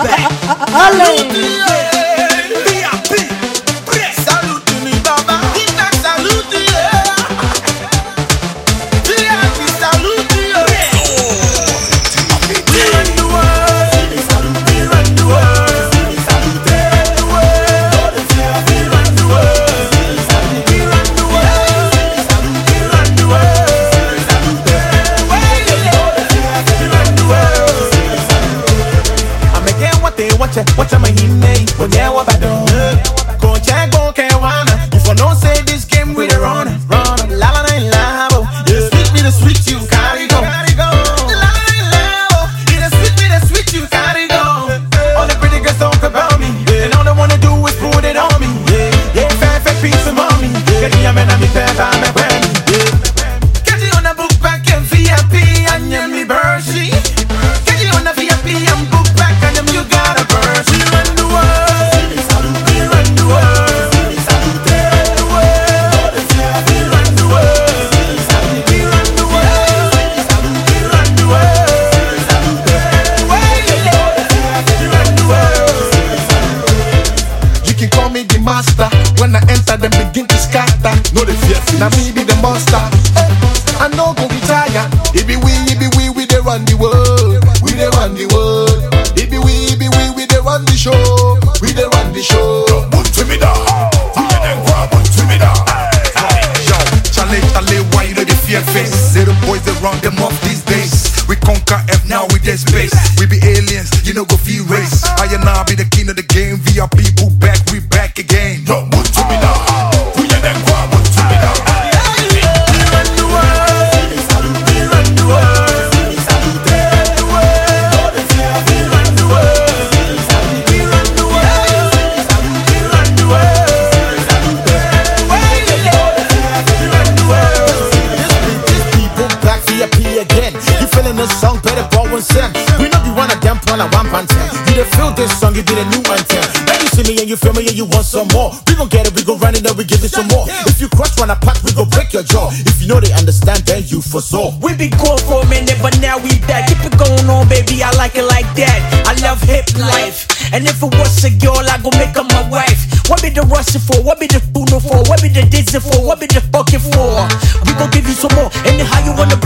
Salute watch it, watch Can call me the master. When I enter, them begin to scatter. No, they fear. Now me be the monster. Eh, I know go retire. It be we, it be we, we they run the world. We they run the world. It be we, it be we, we they run the show. We they run the show. Down. Put me down. The face? Little boys run them off these days. We conquer F now with their space. We be aliens, you know go feel race. I and I be the king of the game. VIP boot this song, you did a new anthem. Now you see me and you feel me and you want some more. We gon' get it, we gon' run it, then we give it some more. If you crush one pack, we gon' break your jaw. If you know they understand, then you for sure. We be cool for a minute, but now we back. Keep it going on, baby. I like it like that. I love hip life. And if it was a girl, I gon' make her my wife. What be the rushing for? What be the funeral for? What be the dizzy for? What be the fucking for? We gon' give you some more. Anyhow you wanna